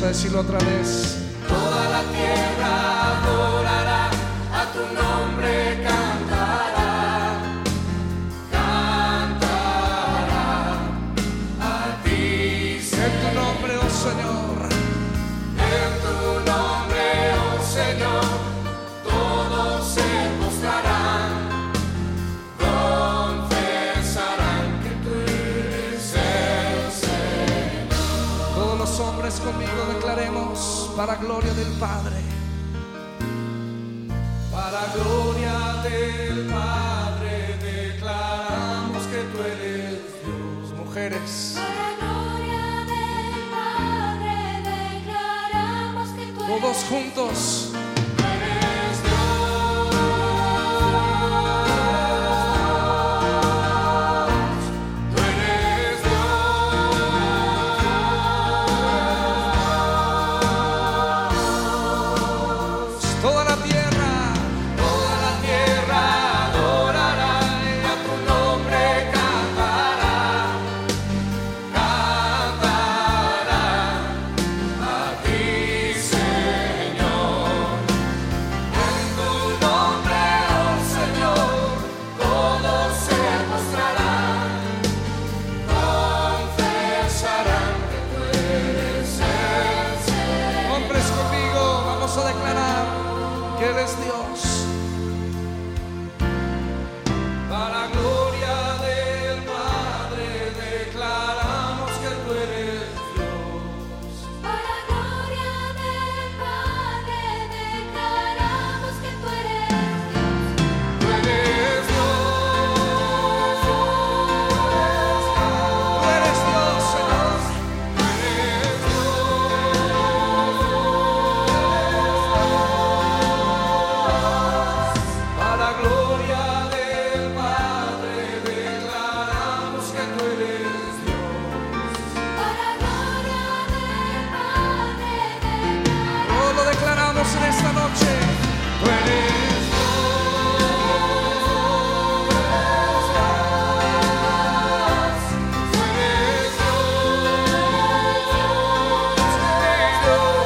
Vamos a decirlo otra vez. Toda la tierra adorará, a tu nombre cantará, cantará a ti, En tu nombre, oh Señor. En tu nombre, oh Señor, todos se postrarán, confesarán que tú eres el Señor. Todos los hombres conmigo para gloria del Padre. Para gloria del Padre declaramos que tú eres Dios. Mujeres, Para gloria del Padre declaramos que tú eres todos juntos. Que Él es Dios. Dios. Tú eres Dios.